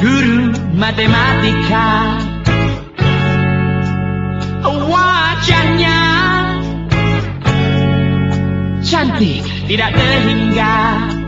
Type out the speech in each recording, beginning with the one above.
guru matematika. Wajahnya cantik tidak terhingga.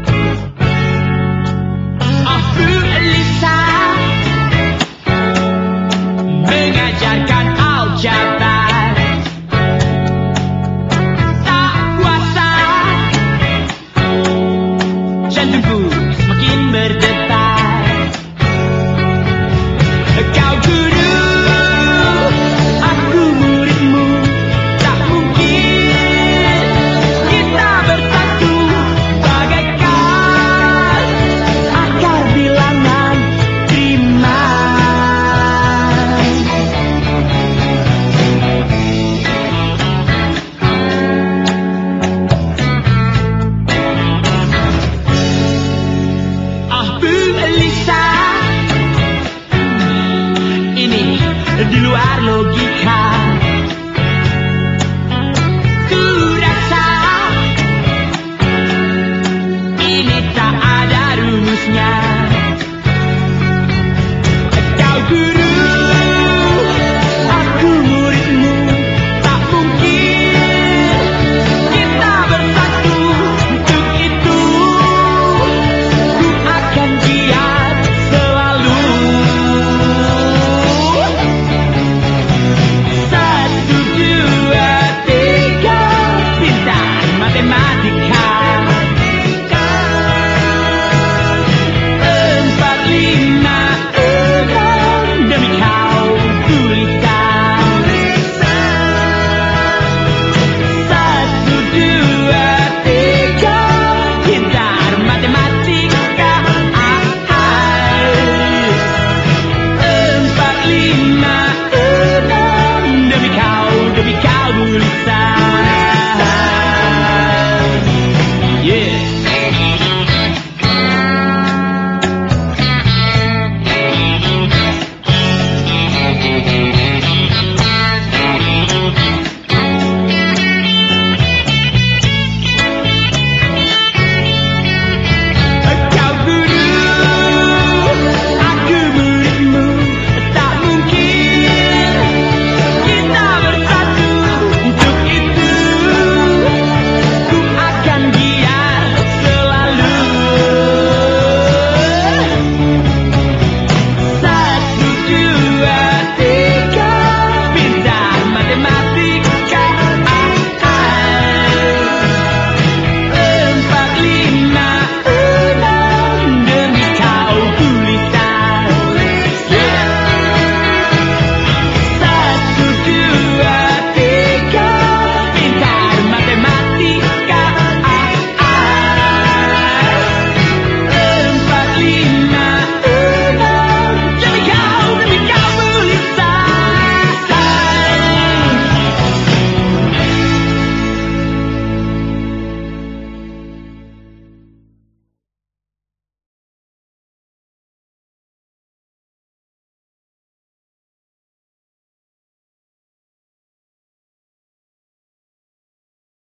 logika